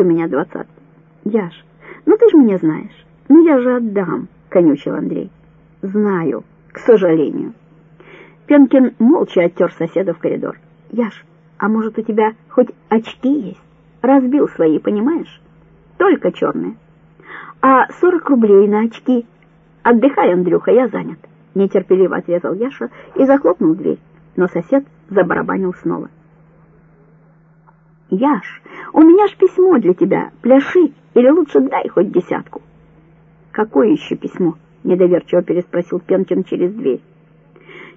у меня двадцатки. Яш, ну ты же меня знаешь. Ну я же отдам, конючил Андрей. Знаю, к сожалению. Пенкин молча оттер соседа в коридор. Яш, а может у тебя хоть очки есть? Разбил свои, понимаешь? Только черные. А сорок рублей на очки. Отдыхай, Андрюха, я занят. Нетерпеливо отрезал Яша и захлопнул дверь. Но сосед забарабанил снова. «Яш, у меня ж письмо для тебя. Пляши, или лучше дай хоть десятку». «Какое еще письмо?» — недоверчиво переспросил Пенкин через дверь.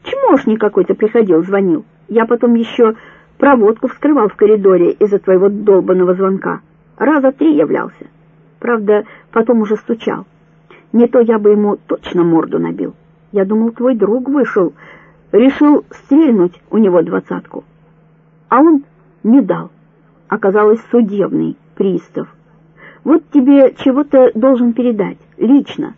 «Чмошник какой-то приходил, звонил. Я потом еще проводку вскрывал в коридоре из-за твоего долбанного звонка. Раза три являлся. Правда, потом уже стучал. Не то я бы ему точно морду набил. Я думал, твой друг вышел, решил стрельнуть у него двадцатку. А он не дал. Оказалось, судебный пристав. Вот тебе чего-то должен передать, лично.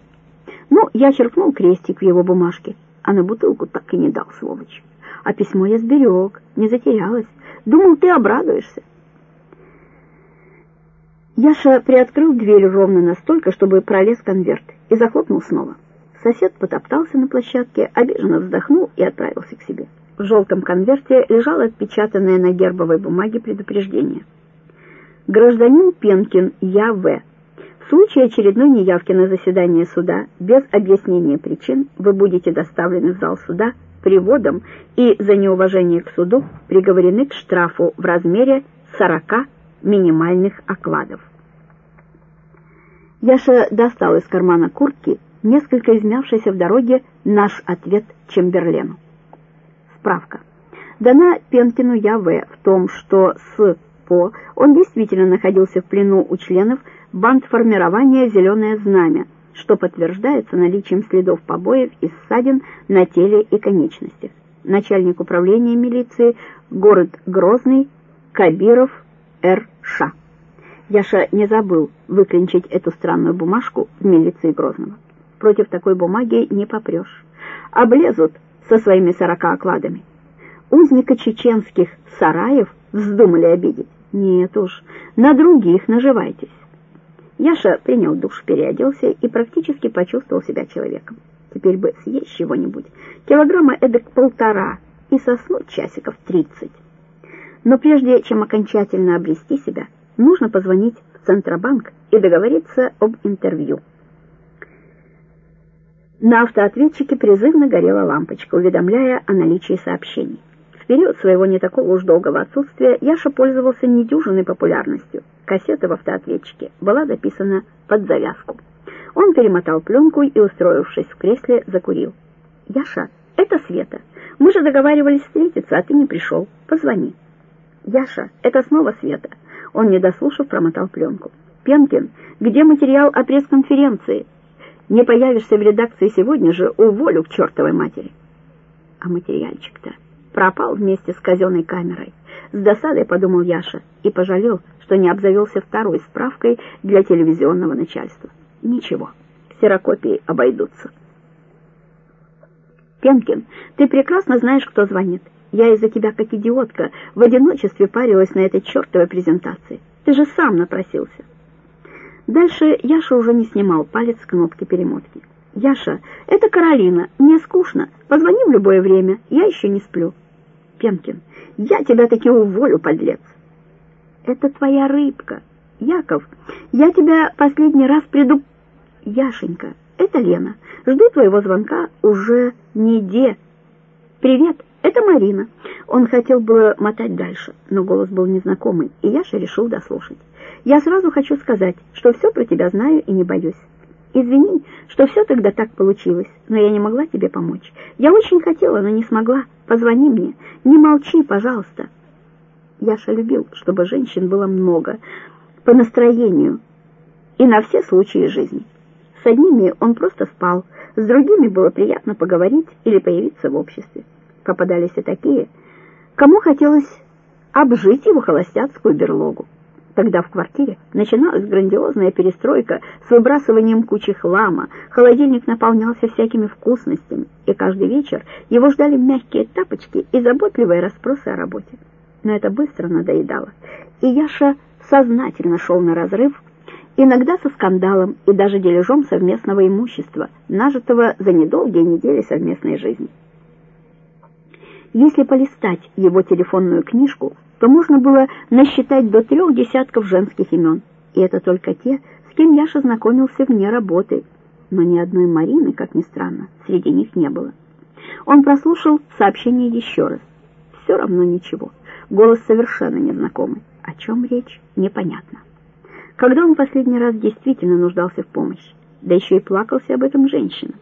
Ну, я черкнул крестик в его бумажке, а на бутылку так и не дал, сволочь. А письмо я сберег, не затерялось. Думал, ты обрадуешься. Яша приоткрыл дверь ровно настолько, чтобы пролез конверт, и захлопнул снова. Сосед потоптался на площадке, обиженно вздохнул и отправился к себе. В желтом конверте лежало отпечатанное на гербовой бумаге предупреждение. Гражданин Пенкин Я.В. В случае очередной неявки на заседание суда без объяснения причин вы будете доставлены в зал суда приводом и за неуважение к суду приговорены к штрафу в размере 40 минимальных окладов. Яша достал из кармана куртки несколько измявшийся в дороге наш ответ Чемберлену. Справка. Дана Пенкину Я.В. в том, что с по он действительно находился в плену у членов бандформирования «Зеленое знамя», что подтверждается наличием следов побоев и ссадин на теле и конечностях. Начальник управления милиции, город Грозный, Кабиров Р.Ш. Яша не забыл выклинчить эту странную бумажку в милиции Грозного. Против такой бумаги не попрешь. Облезут со своими сорока окладами. Узника чеченских сараев вздумали обидеть. Нет уж, на других наживайтесь. Яша принял душ, переоделся и практически почувствовал себя человеком. Теперь бы съесть чего-нибудь, килограмма эдак полтора, и соснуть часиков тридцать. Но прежде чем окончательно обрести себя, нужно позвонить в Центробанк и договориться об интервью. На автоответчике призывно горела лампочка, уведомляя о наличии сообщений. В период своего не такого уж долгого отсутствия Яша пользовался недюжинной популярностью. Кассета в автоответчике была записана под завязку. Он перемотал пленку и, устроившись в кресле, закурил. «Яша, это Света. Мы же договаривались встретиться, а ты не пришел. Позвони». «Яша, это снова Света». Он, не дослушав, промотал пленку. «Пенкин, где материал о пресс-конференции? Не появишься в редакции сегодня же, уволю к чертовой матери». «А материальчик-то?» пропал вместе с казенной камерой. С досадой подумал Яша и пожалел, что не обзавелся второй справкой для телевизионного начальства. Ничего, ксерокопии обойдутся. Пенкин, ты прекрасно знаешь, кто звонит. Я из-за тебя, как идиотка, в одиночестве парилась на этой чертовой презентации. Ты же сам напросился. Дальше Яша уже не снимал палец с кнопки перемотки. «Яша, это Каролина. Мне скучно. Позвони в любое время. Я еще не сплю». Пенкин. «Я тебя таки уволю, подлец!» «Это твоя рыбка. Яков, я тебя последний раз приду...» «Яшенька, это Лена. Жду твоего звонка уже неде. Привет, это Марина». Он хотел бы мотать дальше, но голос был незнакомый, и Яша решил дослушать. «Я сразу хочу сказать, что все про тебя знаю и не боюсь. Извини, что все тогда так получилось, но я не могла тебе помочь. Я очень хотела, но не смогла. Позвони мне. Не молчи, пожалуйста. Яша любил, чтобы женщин было много, по настроению и на все случаи жизни. С одними он просто спал, с другими было приятно поговорить или появиться в обществе. Попадались и такие, кому хотелось обжить его холостяцкую берлогу. Тогда в квартире начиналась грандиозная перестройка с выбрасыванием кучи хлама, холодильник наполнялся всякими вкусностями, и каждый вечер его ждали мягкие тапочки и заботливые расспросы о работе. но это быстро надоедало, и Яша сознательно шел на разрыв, иногда со скандалом и даже дележом совместного имущества, нажитого за недолгие недели совместной жизни. Если полистать его телефонную книжку, то можно было насчитать до трех десятков женских имен, и это только те, с кем Яша знакомился вне работы, но ни одной Марины, как ни странно, среди них не было. Он прослушал сообщение еще раз. Все равно ничего. Голос совершенно незнакомый. О чем речь, непонятно. Когда он последний раз действительно нуждался в помощи? Да еще и плакался об этом женщина.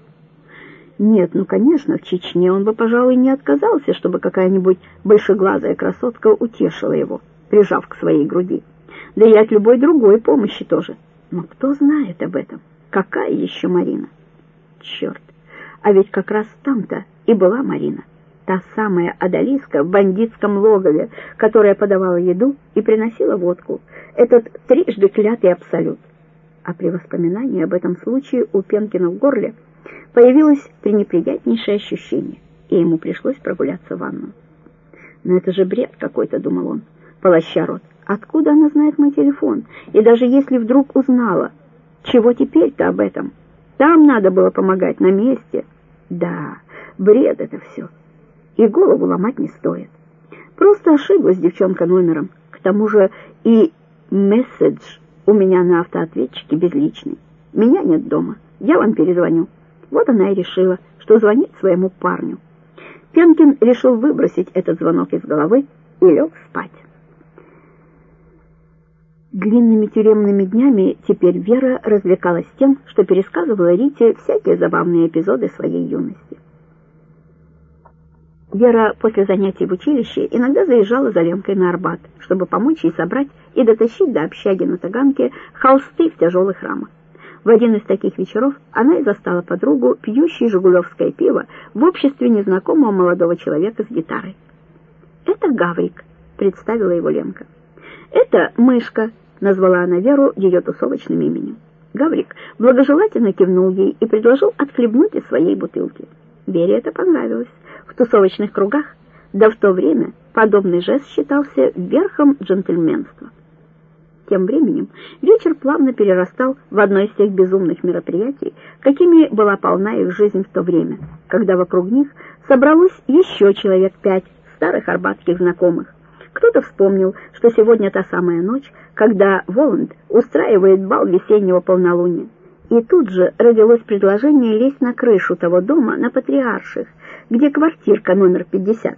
Нет, ну, конечно, в Чечне он бы, пожалуй, не отказался, чтобы какая-нибудь большеглазая красотка утешила его, прижав к своей груди. Да и от любой другой помощи тоже. Но кто знает об этом? Какая еще Марина? Черт, а ведь как раз там-то и была Марина. Та самая Адалиска в бандитском логове, которая подавала еду и приносила водку. Этот трижды клятый абсолют. А при воспоминании об этом случае у Пенкина в горле появилось пренеприятнейшее ощущение, и ему пришлось прогуляться в ванну. «Но это же бред какой-то», — думал он, полоща рот. «Откуда она знает мой телефон? И даже если вдруг узнала, чего теперь-то об этом? Там надо было помогать, на месте». «Да, бред это все» и голову ломать не стоит. Просто ошиблась девчонка номером. К тому же и месседж у меня на автоответчике безличный. Меня нет дома, я вам перезвоню. Вот она и решила, что звонит своему парню. Пенкин решил выбросить этот звонок из головы и лег спать. Длинными тюремными днями теперь Вера развлекалась тем, что пересказывала Рите всякие забавные эпизоды своей юности. Вера после занятий в училище иногда заезжала за Ленкой на Арбат, чтобы помочь ей собрать и дотащить до общаги на Таганке холсты в тяжелых рамах. В один из таких вечеров она и застала подругу, пьющей жигулевское пиво, в обществе незнакомого молодого человека с гитарой. «Это Гаврик», — представила его Ленка. «Это Мышка», — назвала она Веру ее тусовочным именем. Гаврик благожелательно кивнул ей и предложил отхлебнуть из своей бутылки. Вере это понравилось. В тусовочных кругах, да в то время, подобный жест считался верхом джентльменства. Тем временем вечер плавно перерастал в одно из тех безумных мероприятий, какими была полна их жизнь в то время, когда вокруг них собралось еще человек пять старых арбатских знакомых. Кто-то вспомнил, что сегодня та самая ночь, когда Воланд устраивает бал весеннего полнолуния. И тут же родилось предложение лезть на крышу того дома на Патриарших, где квартирка номер 50,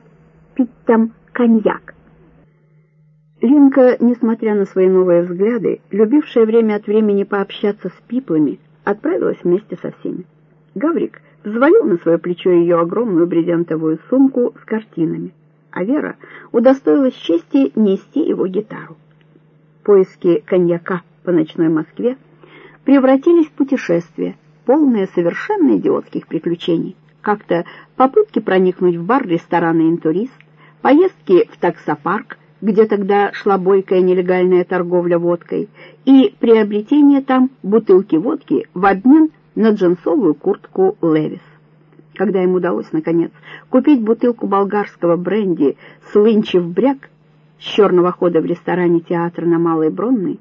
пить там коньяк. Линка, несмотря на свои новые взгляды, любившая время от времени пообщаться с пиплами, отправилась вместе со всеми. Гаврик взвалил на свое плечо ее огромную брезентовую сумку с картинами, а Вера удостоилась чести нести его гитару. Поиски коньяка по ночной Москве превратились в путешествие, полное совершенно идиотских приключений. Как-то попытки проникнуть в бар-ресторан «Интурист», поездки в таксопарк, где тогда шла бойкая нелегальная торговля водкой, и приобретение там бутылки водки в обмен на джинсовую куртку «Левис». Когда им удалось, наконец, купить бутылку болгарского бренди «Слынчев бряк» с черного хода в ресторане театра на Малой Бронной,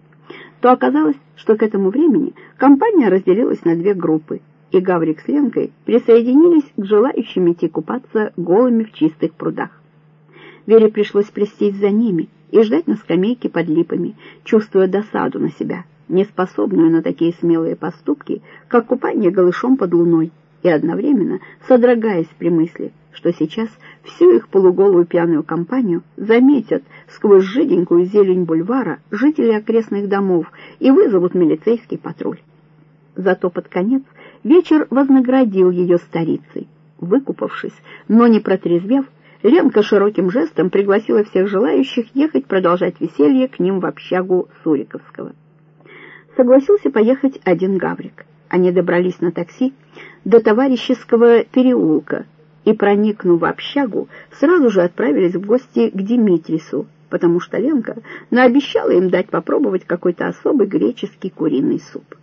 то оказалось, что к этому времени компания разделилась на две группы — и Гаврик с Ленкой присоединились к желающим идти купаться голыми в чистых прудах. Вере пришлось плестись за ними и ждать на скамейке под липами, чувствуя досаду на себя, неспособную на такие смелые поступки, как купание голышом под луной, и одновременно содрогаясь при мысли, что сейчас всю их полуголую пьяную компанию заметят сквозь жиденькую зелень бульвара жители окрестных домов и вызовут милицейский патруль. Зато под конец вечер вознаградил ее старицей. Выкупавшись, но не протрезвев, Ленка широким жестом пригласила всех желающих ехать продолжать веселье к ним в общагу Суриковского. Согласился поехать один Гаврик. Они добрались на такси до товарищеского переулка и, проникнув в общагу, сразу же отправились в гости к Димитрису, потому что Ленка наобещала им дать попробовать какой-то особый греческий куриный суп.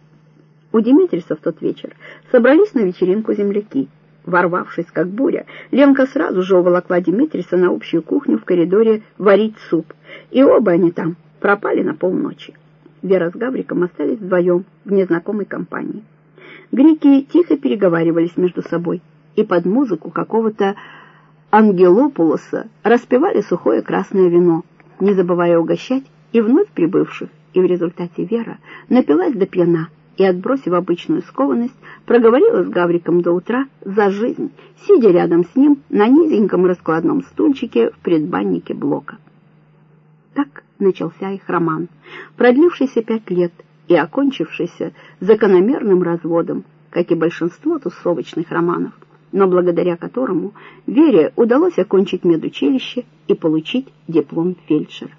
У Димитриса в тот вечер собрались на вечеринку земляки, Ворвавшись как буря, Ленка сразу же уволокла Димитриса на общую кухню в коридоре варить суп, и оба они там пропали на полночи. Вера с Гавриком остались вдвоем в незнакомой компании. Греки тихо переговаривались между собой и под музыку какого-то ангелопулоса распевали сухое красное вино, не забывая угощать и вновь прибывших, и в результате Вера напилась до пьяна и, отбросив обычную скованность, проговорила с Гавриком до утра за жизнь, сидя рядом с ним на низеньком раскладном стульчике в предбаннике блока. Так начался их роман, продлившийся пять лет и окончившийся закономерным разводом, как и большинство тусовочных романов, но благодаря которому Вере удалось окончить медучилище и получить диплом фельдшера.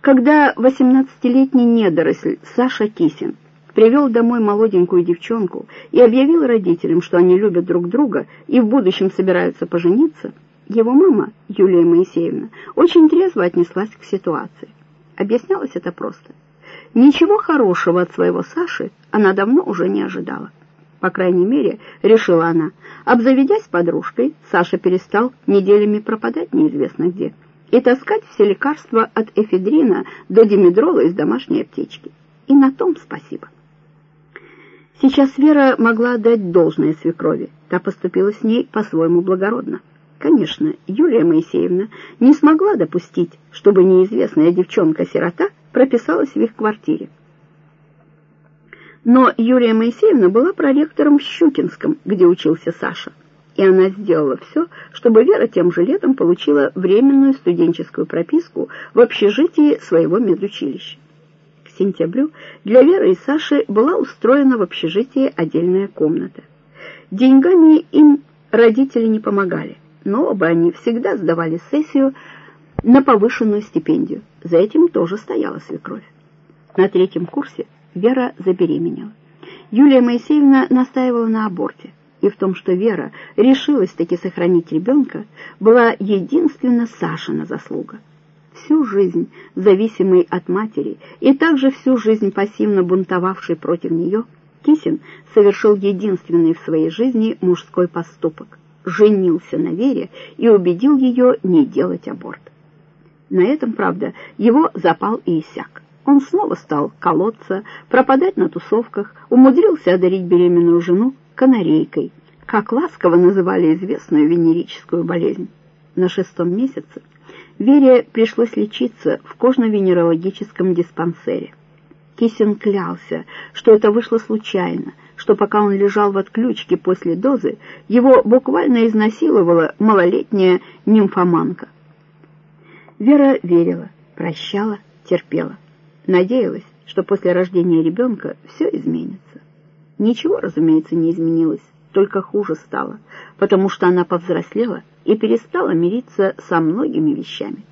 Когда 18-летний недоросль Саша Кисин привел домой молоденькую девчонку и объявил родителям, что они любят друг друга и в будущем собираются пожениться, его мама, Юлия Моисеевна, очень трезво отнеслась к ситуации. Объяснялось это просто. Ничего хорошего от своего Саши она давно уже не ожидала. По крайней мере, решила она, обзаведясь подружкой, Саша перестал неделями пропадать неизвестно где и таскать все лекарства от эфедрина до димедрола из домашней аптечки. И на том спасибо. Сейчас Вера могла отдать должное свекрови. Та поступила с ней по-своему благородно. Конечно, Юлия Моисеевна не смогла допустить, чтобы неизвестная девчонка-сирота прописалась в их квартире. Но Юлия Моисеевна была проректором в Щукинском, где учился Саша, и она сделала все, чтобы Вера тем же летом получила временную студенческую прописку в общежитии своего медучилища. Сентябрю для Веры и Саши была устроена в общежитии отдельная комната. Деньгами им родители не помогали но оба они всегда сдавали сессию на повышенную стипендию. За этим тоже стояла свекровь. На третьем курсе Вера забеременела. Юлия Моисеевна настаивала на аборте, и в том, что Вера решилась таки сохранить ребенка, была единственно Сашина заслуга. Всю жизнь зависимый от матери и также всю жизнь пассивно бунтовавший против нее, Кисин совершил единственный в своей жизни мужской поступок — женился на Вере и убедил ее не делать аборт. На этом, правда, его запал и иссяк. Он снова стал колоться, пропадать на тусовках, умудрился одарить беременную жену канарейкой, как ласково называли известную венерическую болезнь. На шестом месяце Вере пришлось лечиться в кожно-венерологическом диспансере. Кисин клялся, что это вышло случайно — что пока он лежал в отключке после дозы, его буквально изнасиловала малолетняя нимфоманка. Вера верила, прощала, терпела. Надеялась, что после рождения ребенка все изменится. Ничего, разумеется, не изменилось, только хуже стало, потому что она повзрослела и перестала мириться со многими вещами.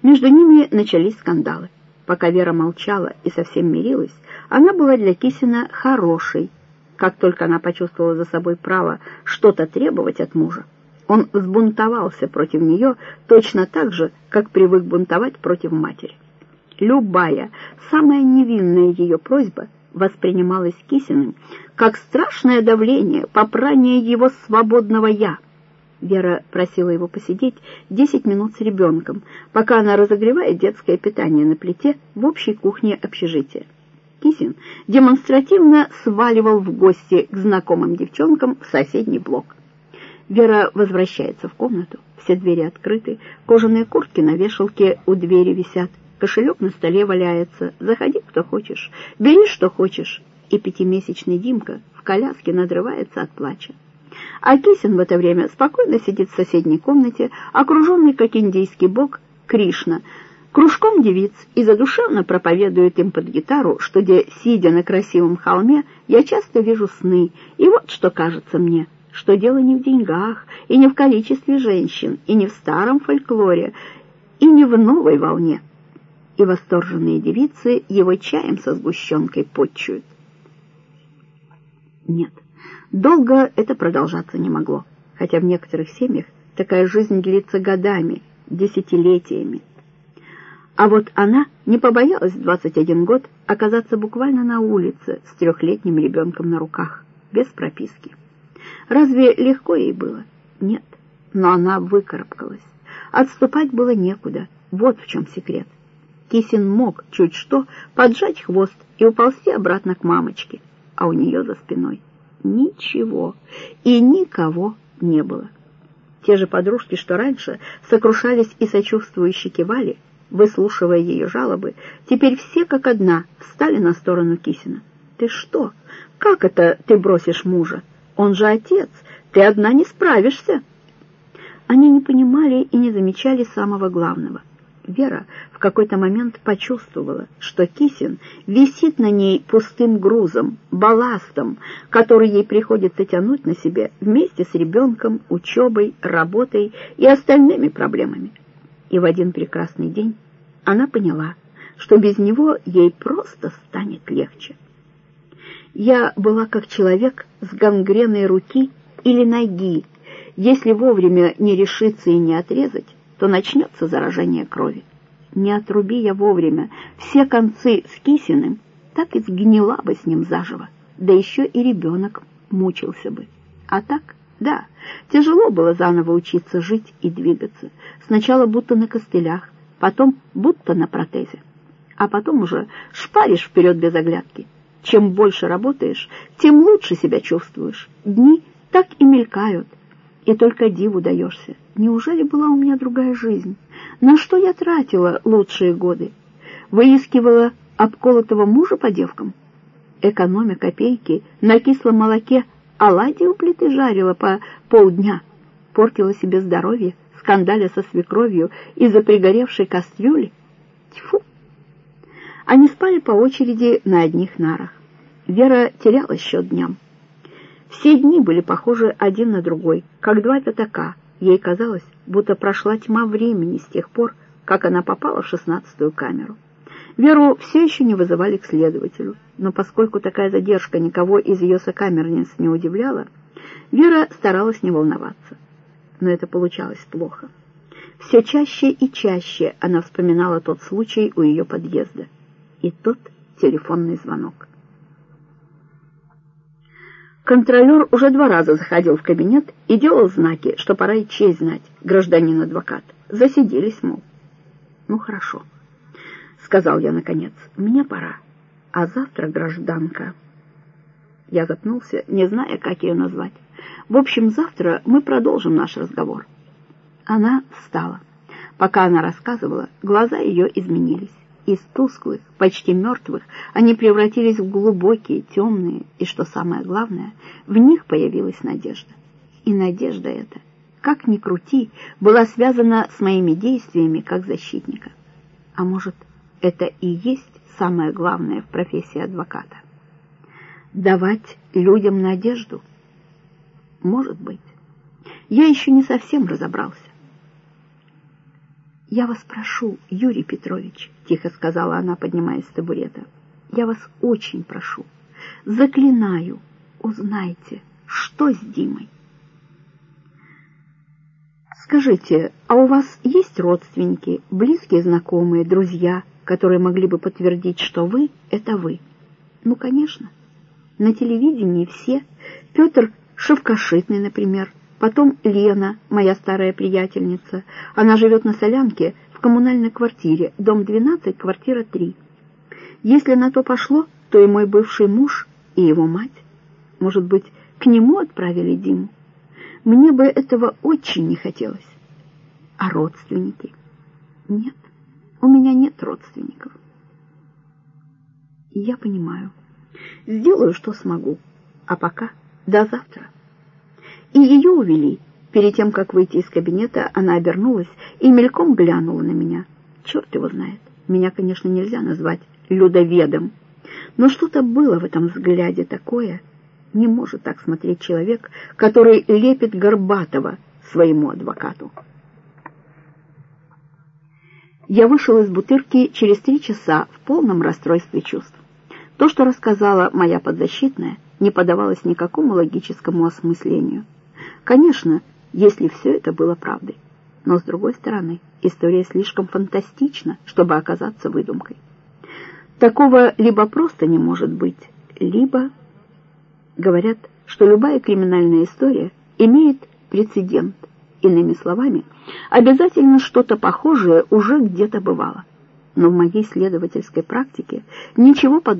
Между ними начались скандалы. Пока Вера молчала и совсем мирилась, она была для Кисина хорошей. Как только она почувствовала за собой право что-то требовать от мужа, он взбунтовался против нее точно так же, как привык бунтовать против матери. Любая, самая невинная ее просьба воспринималась Кисиным как страшное давление, попрание его свободного «я». Вера просила его посидеть десять минут с ребенком, пока она разогревает детское питание на плите в общей кухне общежития. Кисин демонстративно сваливал в гости к знакомым девчонкам в соседний блок. Вера возвращается в комнату, все двери открыты, кожаные куртки на вешалке у двери висят, кошелек на столе валяется, заходи, кто хочешь, бери, что хочешь, и пятимесячный Димка в коляске надрывается от плача. А Кисин в это время спокойно сидит в соседней комнате, окруженный, как индийский бог, Кришна, кружком девиц и задушевно проповедует им под гитару, что, где, сидя на красивом холме, я часто вижу сны, и вот что кажется мне, что дело не в деньгах, и не в количестве женщин, и не в старом фольклоре, и не в новой волне. И восторженные девицы его чаем со сгущенкой подчуют. Нет, долго это продолжаться не могло, хотя в некоторых семьях такая жизнь длится годами, десятилетиями. А вот она не побоялась в 21 год оказаться буквально на улице с трехлетним ребенком на руках, без прописки. Разве легко ей было? Нет, но она выкарабкалась. Отступать было некуда, вот в чем секрет. Кисин мог чуть что поджать хвост и уползти обратно к мамочке, а у нее за спиной ничего и никого не было. Те же подружки, что раньше сокрушались и сочувствующе кивали, выслушивая ее жалобы, теперь все как одна встали на сторону Кисина. «Ты что? Как это ты бросишь мужа? Он же отец, ты одна не справишься!» Они не понимали и не замечали самого главного — Вера в какой-то момент почувствовала, что Кисин висит на ней пустым грузом, балластом, который ей приходится тянуть на себе вместе с ребенком, учебой, работой и остальными проблемами. И в один прекрасный день она поняла, что без него ей просто станет легче. Я была как человек с гангреной руки или ноги. Если вовремя не решиться и не отрезать, то начнется заражение крови. Не отруби я вовремя все концы с Кисиным, так и сгнила бы с ним заживо, да еще и ребенок мучился бы. А так, да, тяжело было заново учиться жить и двигаться. Сначала будто на костылях, потом будто на протезе. А потом уже шпаришь вперед без оглядки. Чем больше работаешь, тем лучше себя чувствуешь. Дни так и мелькают, и только диву даешься. Неужели была у меня другая жизнь? На что я тратила лучшие годы? Выискивала обколотого мужа по девкам? Экономя копейки, на кислом молоке оладьи у плиты жарила по полдня. Портила себе здоровье, скандаля со свекровью из-за пригоревшей кастрюли. Тьфу! Они спали по очереди на одних нарах. Вера теряла счет дням. Все дни были похожи один на другой, как два пятака. Ей казалось, будто прошла тьма времени с тех пор, как она попала в шестнадцатую камеру. Веру все еще не вызывали к следователю, но поскольку такая задержка никого из ее сокамерниц не удивляла, Вера старалась не волноваться. Но это получалось плохо. Все чаще и чаще она вспоминала тот случай у ее подъезда. И тот телефонный звонок. Контролер уже два раза заходил в кабинет и делал знаки, что пора и честь знать, гражданин адвокат. Засиделись, мол. «Ну, хорошо», — сказал я наконец, — «мне пора. А завтра гражданка...» Я запнулся, не зная, как ее назвать. «В общем, завтра мы продолжим наш разговор». Она встала. Пока она рассказывала, глаза ее изменились. Из тусклых, почти мертвых, они превратились в глубокие, темные, и, что самое главное, в них появилась надежда. И надежда эта, как ни крути, была связана с моими действиями как защитника. А может, это и есть самое главное в профессии адвоката? Давать людям надежду? Может быть. Я еще не совсем разобрался. «Я вас прошу, Юрий Петрович», — тихо сказала она, поднимаясь с табурета, «я вас очень прошу, заклинаю, узнайте, что с Димой». «Скажите, а у вас есть родственники, близкие знакомые, друзья, которые могли бы подтвердить, что вы — это вы?» «Ну, конечно. На телевидении все. Петр Шевкашитный, например, Потом Лена, моя старая приятельница. Она живет на Солянке в коммунальной квартире, дом 12, квартира 3. Если на то пошло, то и мой бывший муж, и его мать. Может быть, к нему отправили Диму? Мне бы этого очень не хотелось. А родственники? Нет, у меня нет родственников. Я понимаю. Сделаю, что смогу. А пока до завтра и ее увели. Перед тем, как выйти из кабинета, она обернулась и мельком глянула на меня. Черт его знает, меня, конечно, нельзя назвать людоведом, но что-то было в этом взгляде такое. Не может так смотреть человек, который лепит Горбатова своему адвокату. Я вышел из бутырки через три часа в полном расстройстве чувств. То, что рассказала моя подзащитная, не подавалось никакому логическому осмыслению. Конечно, если все это было правдой. Но, с другой стороны, история слишком фантастична, чтобы оказаться выдумкой. Такого либо просто не может быть, либо... Говорят, что любая криминальная история имеет прецедент. Иными словами, обязательно что-то похожее уже где-то бывало. Но в моей следовательской практике ничего подобного.